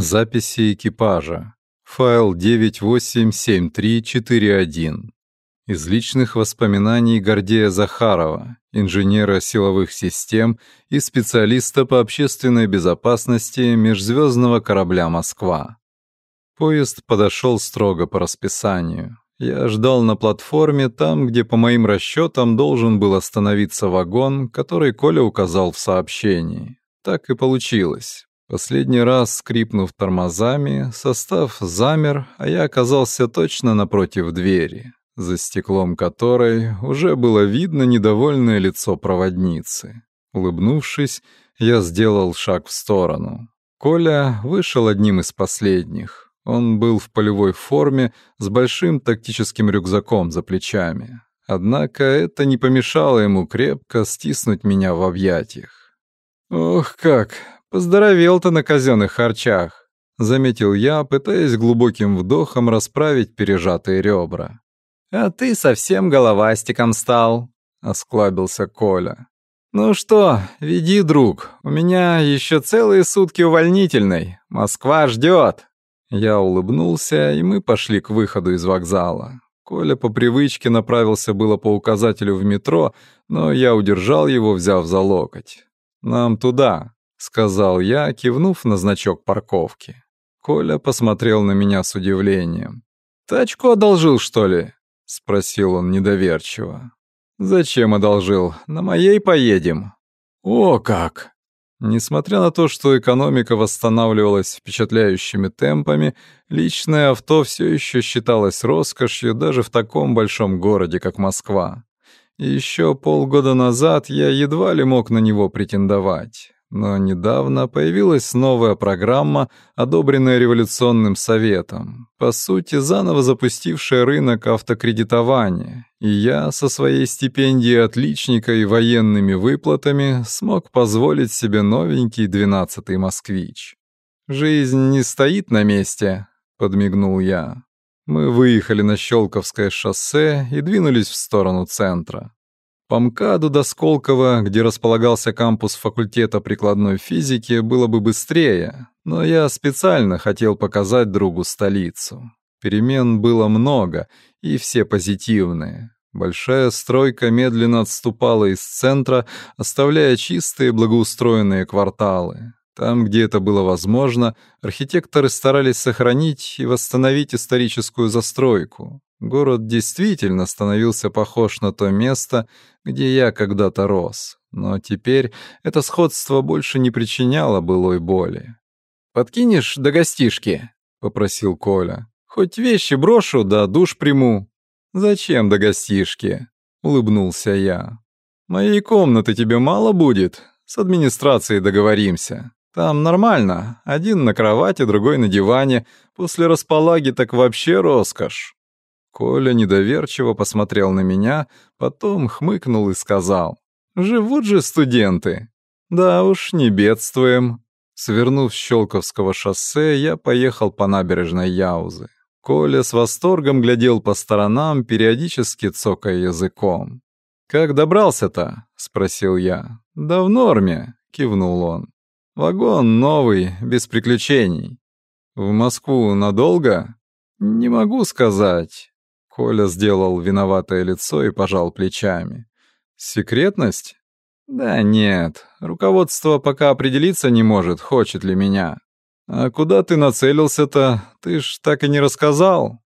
Записи экипажа. Файл 987341. Из личных воспоминаний Гордея Захарова, инженера силовых систем и специалиста по общественной безопасности межзвездного корабля «Москва». Поезд подошел строго по расписанию. Я ждал на платформе там, где, по моим расчетам, должен был остановиться вагон, который Коля указал в сообщении. Так и получилось. Последний раз, скрипнув тормозами, состав замер, а я оказался точно напротив двери, за стеклом которой уже было видно недовольное лицо проводницы. Улыбнувшись, я сделал шаг в сторону. Коля вышел одним из последних. Он был в полевой форме с большим тактическим рюкзаком за плечами. Однако это не помешало ему крепко стиснуть меня в объятиях. «Ох как! «Поздоровел-то на казенных харчах», — заметил я, пытаясь глубоким вдохом расправить пережатые ребра. «А ты совсем головастиком стал», — осклабился Коля. «Ну что, веди, друг, у меня еще целые сутки увольнительной. Москва ждет». Я улыбнулся, и мы пошли к выходу из вокзала. Коля по привычке направился было по указателю в метро, но я удержал его, взяв за локоть. «Нам туда», — сказал я, кивнув на значок парковки. Коля посмотрел на меня с удивлением. «Тачку одолжил, что ли?» — спросил он недоверчиво. «Зачем одолжил? На моей поедем». «О как!» Несмотря на то, что экономика восстанавливалась впечатляющими темпами, личное авто все еще считалось роскошью даже в таком большом городе, как Москва. Еще полгода назад я едва ли мог на него претендовать. Но недавно появилась новая программа, одобренная революционным советом, по сути, заново запустившая рынок автокредитования, и я со своей стипендией отличника и военными выплатами смог позволить себе новенький двенадцатый «Москвич». «Жизнь не стоит на месте», — подмигнул я. Мы выехали на Щелковское шоссе и двинулись в сторону центра. По МКАДу до Сколково, где располагался кампус факультета прикладной физики, было бы быстрее, но я специально хотел показать другу столицу. Перемен было много, и все позитивные. Большая стройка медленно отступала из центра, оставляя чистые благоустроенные кварталы. Там, где это было возможно, архитекторы старались сохранить и восстановить историческую застройку. Город действительно становился похож на то место, где я когда-то рос, но теперь это сходство больше не причиняло былой боли. «Подкинешь до гостишки?» — попросил Коля. «Хоть вещи брошу, да душ приму». «Зачем до гостишки?» — улыбнулся я. «Моей комнаты тебе мало будет? С администрацией договоримся». Там нормально. Один на кровати, другой на диване. После располаги так вообще роскошь. Коля недоверчиво посмотрел на меня, потом хмыкнул и сказал. «Живут же студенты». «Да уж, не бедствуем». Свернув с Щелковского шоссе, я поехал по набережной Яузы. Коля с восторгом глядел по сторонам, периодически цокая языком. «Как добрался-то?» — спросил я. «Да в норме», — кивнул он. Вагон новый, без приключений. В Москву надолго? Не могу сказать. Коля сделал виноватое лицо и пожал плечами. Секретность? Да нет, руководство пока определиться не может, хочет ли меня. А куда ты нацелился-то? Ты ж так и не рассказал.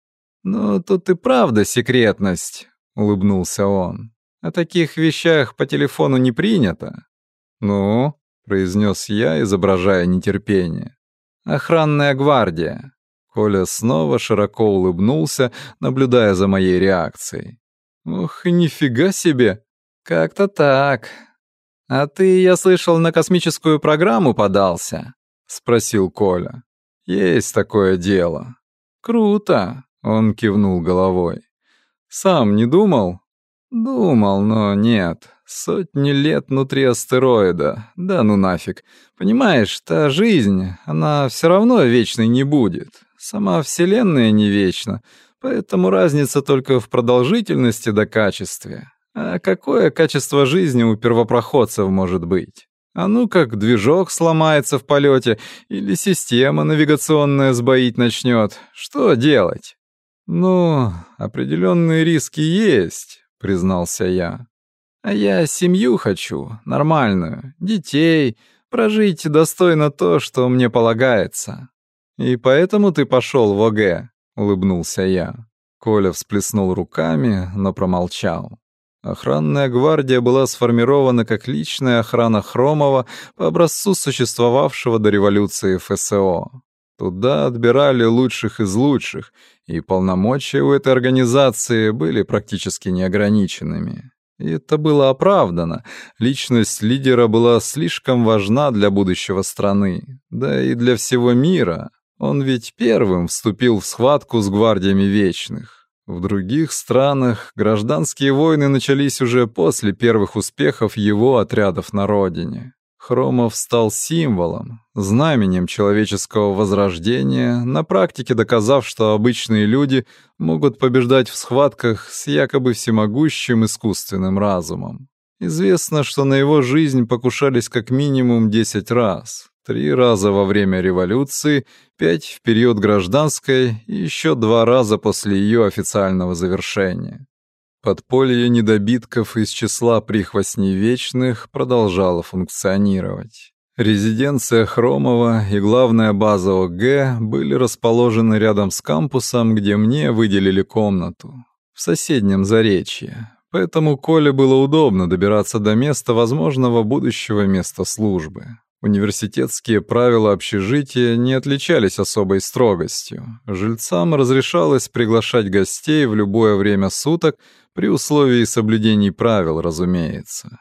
Ну, тут и правда секретность, улыбнулся он. О таких вещах по телефону не принято. Ну, — произнес я, изображая нетерпение. «Охранная гвардия». Коля снова широко улыбнулся, наблюдая за моей реакцией. «Ох, нифига себе! Как-то так. А ты, я слышал, на космическую программу подался?» — спросил Коля. «Есть такое дело». «Круто!» — он кивнул головой. «Сам не думал?» «Думал, но нет. Сотни лет внутри астероида. Да ну нафиг. Понимаешь, та жизнь, она все равно вечной не будет. Сама Вселенная не вечна, поэтому разница только в продолжительности да качестве. А какое качество жизни у первопроходцев может быть? А ну как движок сломается в полете или система навигационная сбоить начнет, что делать? Ну, определенные риски есть, признался я. А я семью хочу, нормальную, детей, прожить достойно то, что мне полагается. И поэтому ты пошел в ОГ, улыбнулся я. Коля всплеснул руками, но промолчал. Охранная гвардия была сформирована как личная охрана Хромова по образцу существовавшего до революции ФСО. Туда отбирали лучших из лучших, и полномочия у этой организации были практически неограниченными. И это было оправдано. Личность лидера была слишком важна для будущего страны, да и для всего мира. Он ведь первым вступил в схватку с гвардиями вечных. В других странах гражданские войны начались уже после первых успехов его отрядов на родине. Хромов стал символом, знаменем человеческого возрождения, на практике доказав, что обычные люди могут побеждать в схватках с якобы всемогущим искусственным разумом. Известно, что на его жизнь покушались как минимум 10 раз. Три раза во время революции, пять в период гражданской и еще два раза после ее официального завершения. Подполье недобитков из числа прихвостней вечных продолжало функционировать. Резиденция Хромова и главная база ОГ были расположены рядом с кампусом, где мне выделили комнату, в соседнем Заречье. Поэтому Коле было удобно добираться до места возможного будущего места службы. Университетские правила общежития не отличались особой строгостью. Жильцам разрешалось приглашать гостей в любое время суток, при условии соблюдений правил, разумеется.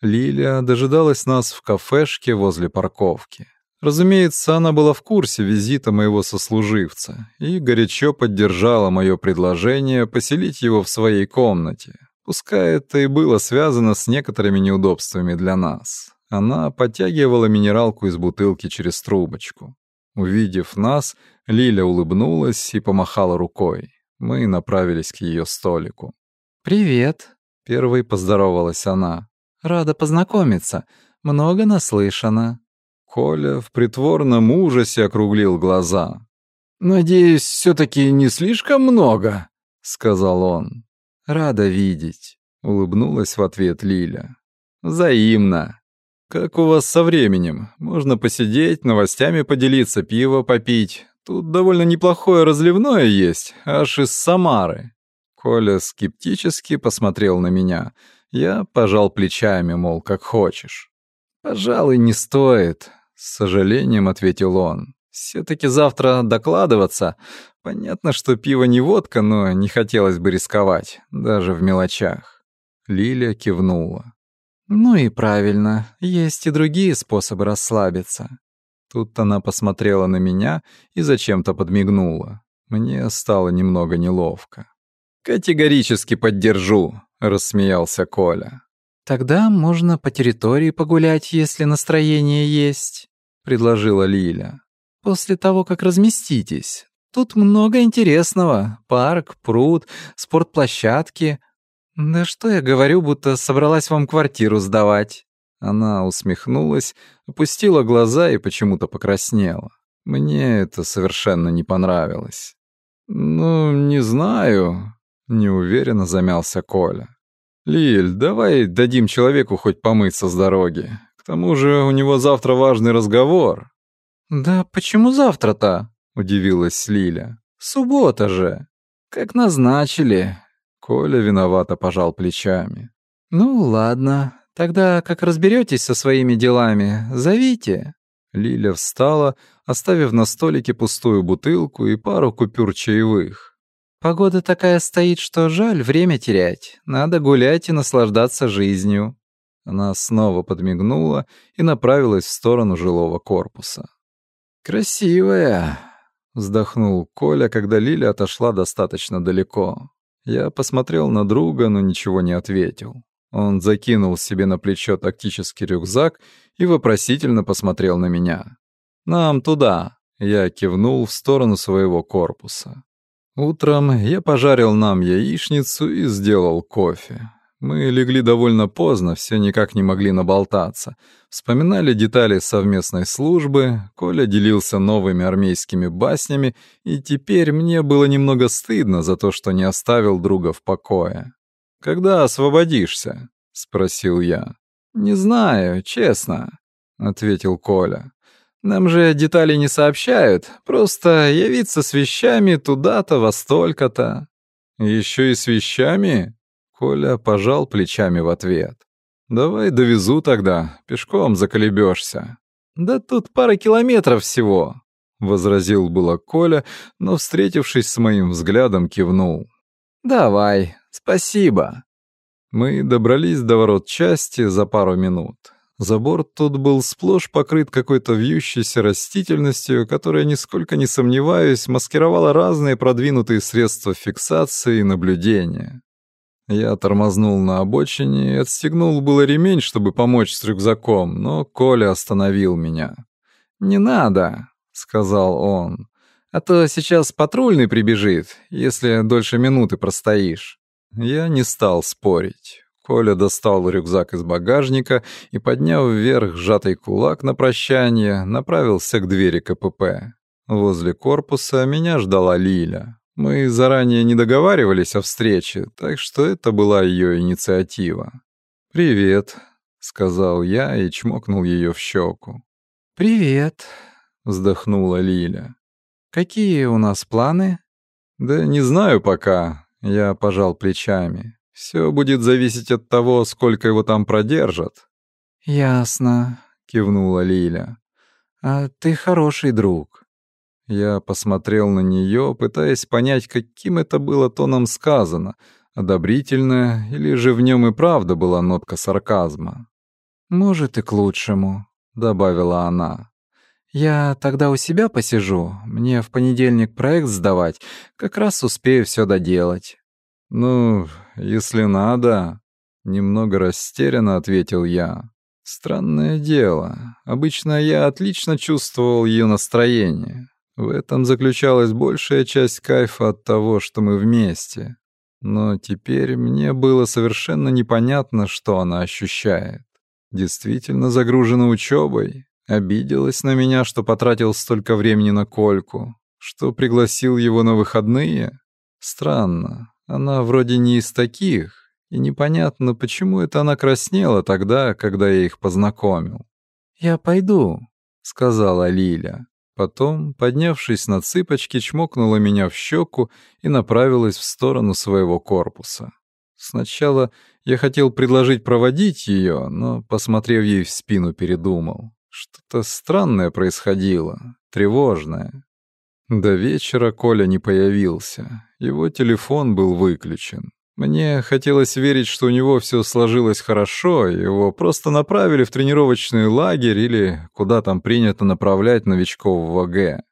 Лилия дожидалась нас в кафешке возле парковки. Разумеется, она была в курсе визита моего сослуживца и горячо поддержала мое предложение поселить его в своей комнате, пускай это и было связано с некоторыми неудобствами для нас. Она подтягивала минералку из бутылки через трубочку. Увидев нас, Лиля улыбнулась и помахала рукой. Мы направились к ее столику. «Привет», — первой поздоровалась она. «Рада познакомиться. Много наслышана». Коля в притворном ужасе округлил глаза. «Надеюсь, все-таки не слишком много», — сказал он. «Рада видеть», — улыбнулась в ответ Лиля. «Взаимно», «Как у вас со временем? Можно посидеть, новостями поделиться, пиво попить. Тут довольно неплохое разливное есть, аж из Самары». Коля скептически посмотрел на меня. Я пожал плечами, мол, как хочешь. «Пожалуй, не стоит», — с сожалением ответил он. «Все-таки завтра докладываться. Понятно, что пиво не водка, но не хотелось бы рисковать, даже в мелочах». Лиля кивнула. «Ну и правильно, есть и другие способы расслабиться». Тут она посмотрела на меня и зачем-то подмигнула. Мне стало немного неловко. «Категорически поддержу», — рассмеялся Коля. «Тогда можно по территории погулять, если настроение есть», — предложила Лиля. «После того, как разместитесь. Тут много интересного. Парк, пруд, спортплощадки, «Да что я говорю, будто собралась вам квартиру сдавать?» Она усмехнулась, опустила глаза и почему-то покраснела. Мне это совершенно не понравилось. «Ну, не знаю», — неуверенно замялся Коля. «Лиль, давай дадим человеку хоть помыться с дороги. К тому же у него завтра важный разговор». «Да почему завтра-то?» — удивилась Лиля. «Суббота же. Как назначили. Коля виновато пожал плечами. «Ну, ладно. Тогда, как разберетесь со своими делами, зовите». Лиля встала, оставив на столике пустую бутылку и пару купюр чаевых. «Погода такая стоит, что жаль время терять. Надо гулять и наслаждаться жизнью». Она снова подмигнула и направилась в сторону жилого корпуса. «Красивая!» — вздохнул Коля, когда Лиля отошла достаточно далеко. Я посмотрел на друга, но ничего не ответил. Он закинул себе на плечо тактический рюкзак и вопросительно посмотрел на меня. «Нам туда!» — я кивнул в сторону своего корпуса. Утром я пожарил нам яичницу и сделал кофе. Мы легли довольно поздно, все никак не могли наболтаться. Вспоминали детали совместной службы, Коля делился новыми армейскими баснями, и теперь мне было немного стыдно за то, что не оставил друга в покое. «Когда освободишься?» — спросил я. «Не знаю, честно», — ответил Коля. «Нам же детали не сообщают, просто явиться с вещами туда-то, во столько-то». «Еще и с вещами?» Коля пожал плечами в ответ. «Давай довезу тогда, пешком заколебешься». «Да тут пара километров всего», — возразил было Коля, но, встретившись с моим взглядом, кивнул. «Давай, спасибо». Мы добрались до ворот части за пару минут. Забор тут был сплошь покрыт какой-то вьющейся растительностью, которая, нисколько не сомневаюсь, маскировала разные продвинутые средства фиксации и наблюдения. Я тормознул на обочине и отстегнул было ремень, чтобы помочь с рюкзаком, но Коля остановил меня. «Не надо», — сказал он, — «а то сейчас патрульный прибежит, если дольше минуты простоишь». Я не стал спорить. Коля достал рюкзак из багажника и, подняв вверх сжатый кулак на прощание, направился к двери КПП. Возле корпуса меня ждала Лиля. Мы заранее не договаривались о встрече, так что это была ее инициатива. «Привет», — сказал я и чмокнул ее в щеку. «Привет», — вздохнула Лиля. «Какие у нас планы?» «Да не знаю пока», — я пожал плечами. «Все будет зависеть от того, сколько его там продержат». «Ясно», — кивнула Лиля. «А ты хороший друг». Я посмотрел на нее, пытаясь понять, каким это было тоном сказано, одобрительно или же в нем и правда была нотка сарказма. «Может, и к лучшему», — добавила она. «Я тогда у себя посижу. Мне в понедельник проект сдавать. Как раз успею все доделать». «Ну, если надо...» — немного растерянно ответил я. «Странное дело. Обычно я отлично чувствовал ее настроение. В этом заключалась большая часть кайфа от того, что мы вместе. Но теперь мне было совершенно непонятно, что она ощущает. Действительно загружена учебой, обиделась на меня, что потратил столько времени на Кольку, что пригласил его на выходные. Странно, она вроде не из таких, и непонятно, почему это она краснела тогда, когда я их познакомил. «Я пойду», — сказала Лиля. Потом, поднявшись на цыпочки, чмокнула меня в щеку и направилась в сторону своего корпуса. Сначала я хотел предложить проводить ее, но, посмотрев ей в спину, передумал. Что-то странное происходило, тревожное. До вечера Коля не появился. Его телефон был выключен. Мне хотелось верить, что у него все сложилось хорошо, его просто направили в тренировочный лагерь или куда там принято направлять новичков в ВГ.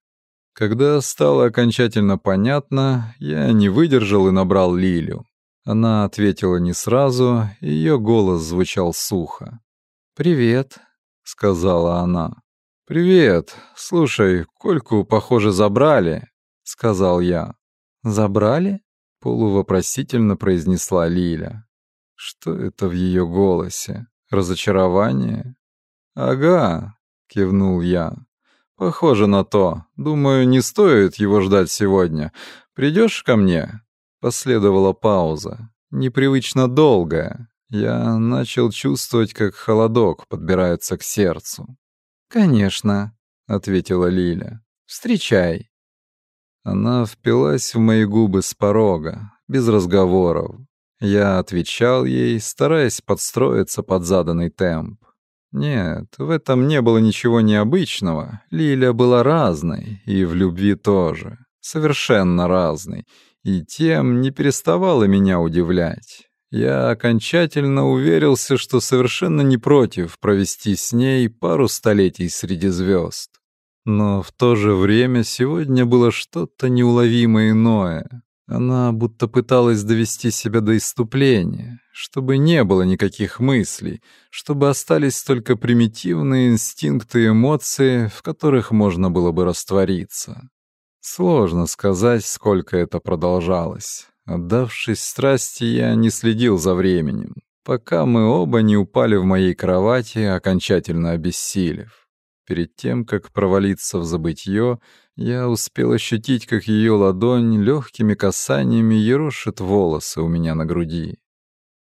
Когда стало окончательно понятно, я не выдержал и набрал Лилю. Она ответила не сразу, ее голос звучал сухо. «Привет», — сказала она. «Привет. Слушай, Кольку, похоже, забрали», — сказал я. «Забрали?» Полувопросительно произнесла Лиля. Что это в ее голосе? Разочарование? Ага, кивнул я. Похоже на то. Думаю, не стоит его ждать сегодня. Придешь ко мне? Последовала пауза, непривычно долгая. Я начал чувствовать, как холодок подбирается к сердцу. «Конечно», — ответила Лиля. «Встречай». Она впилась в мои губы с порога, без разговоров. Я отвечал ей, стараясь подстроиться под заданный темп. Нет, в этом не было ничего необычного. Лиля была разной, и в любви тоже. Совершенно разной. И тем не переставала меня удивлять. Я окончательно уверился, что совершенно не против провести с ней пару столетий среди звезд. Но в то же время сегодня было что-то неуловимо иное. Она будто пыталась довести себя до иступления, чтобы не было никаких мыслей, чтобы остались только примитивные инстинкты и эмоции, в которых можно было бы раствориться. Сложно сказать, сколько это продолжалось. Отдавшись страсти, я не следил за временем, пока мы оба не упали в моей кровати, окончательно обессилев. Перед тем, как провалиться в забытье, я успел ощутить, как ее ладонь легкими касаниями ерошит волосы у меня на груди.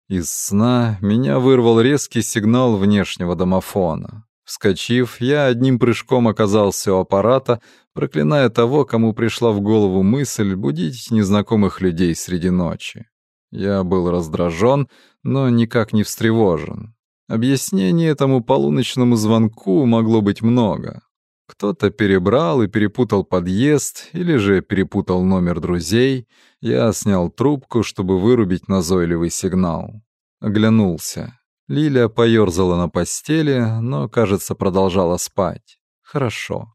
Из сна меня вырвал резкий сигнал внешнего домофона. Вскочив, я одним прыжком оказался у аппарата, проклиная того, кому пришла в голову мысль будить незнакомых людей среди ночи. Я был раздражен, но никак не встревожен. Объяснений этому полуночному звонку могло быть много. Кто-то перебрал и перепутал подъезд, или же перепутал номер друзей. Я снял трубку, чтобы вырубить назойливый сигнал. Оглянулся. Лиля поёрзала на постели, но, кажется, продолжала спать. Хорошо.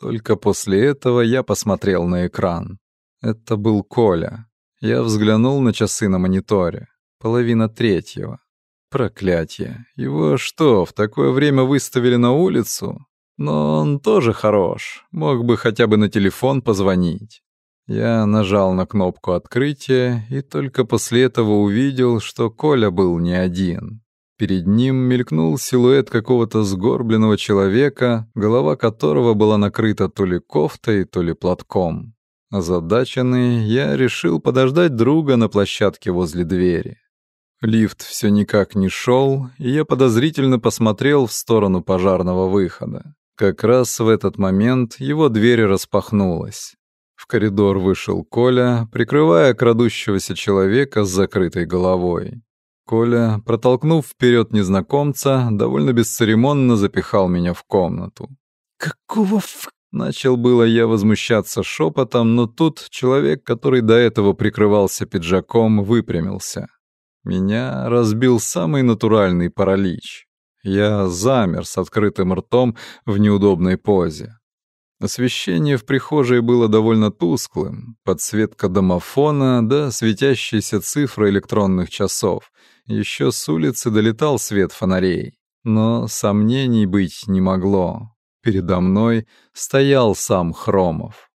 Только после этого я посмотрел на экран. Это был Коля. Я взглянул на часы на мониторе. Половина третьего. Проклятье. Его что, в такое время выставили на улицу? Но он тоже хорош. Мог бы хотя бы на телефон позвонить. Я нажал на кнопку открытия и только после этого увидел, что Коля был не один. Перед ним мелькнул силуэт какого-то сгорбленного человека, голова которого была накрыта то ли кофтой, то ли платком. Озадаченный, я решил подождать друга на площадке возле двери. Лифт все никак не шел, и я подозрительно посмотрел в сторону пожарного выхода. Как раз в этот момент его дверь распахнулась. В коридор вышел Коля, прикрывая крадущегося человека с закрытой головой. Коля, протолкнув вперед незнакомца, довольно бесцеремонно запихал меня в комнату. «Какого ф...» Начал было я возмущаться шепотом, но тут человек, который до этого прикрывался пиджаком, выпрямился. Меня разбил самый натуральный паралич. Я замер с открытым ртом в неудобной позе. Освещение в прихожей было довольно тусклым, подсветка домофона да светящиеся цифры электронных часов. Еще с улицы долетал свет фонарей. Но сомнений быть не могло. Передо мной стоял сам Хромов.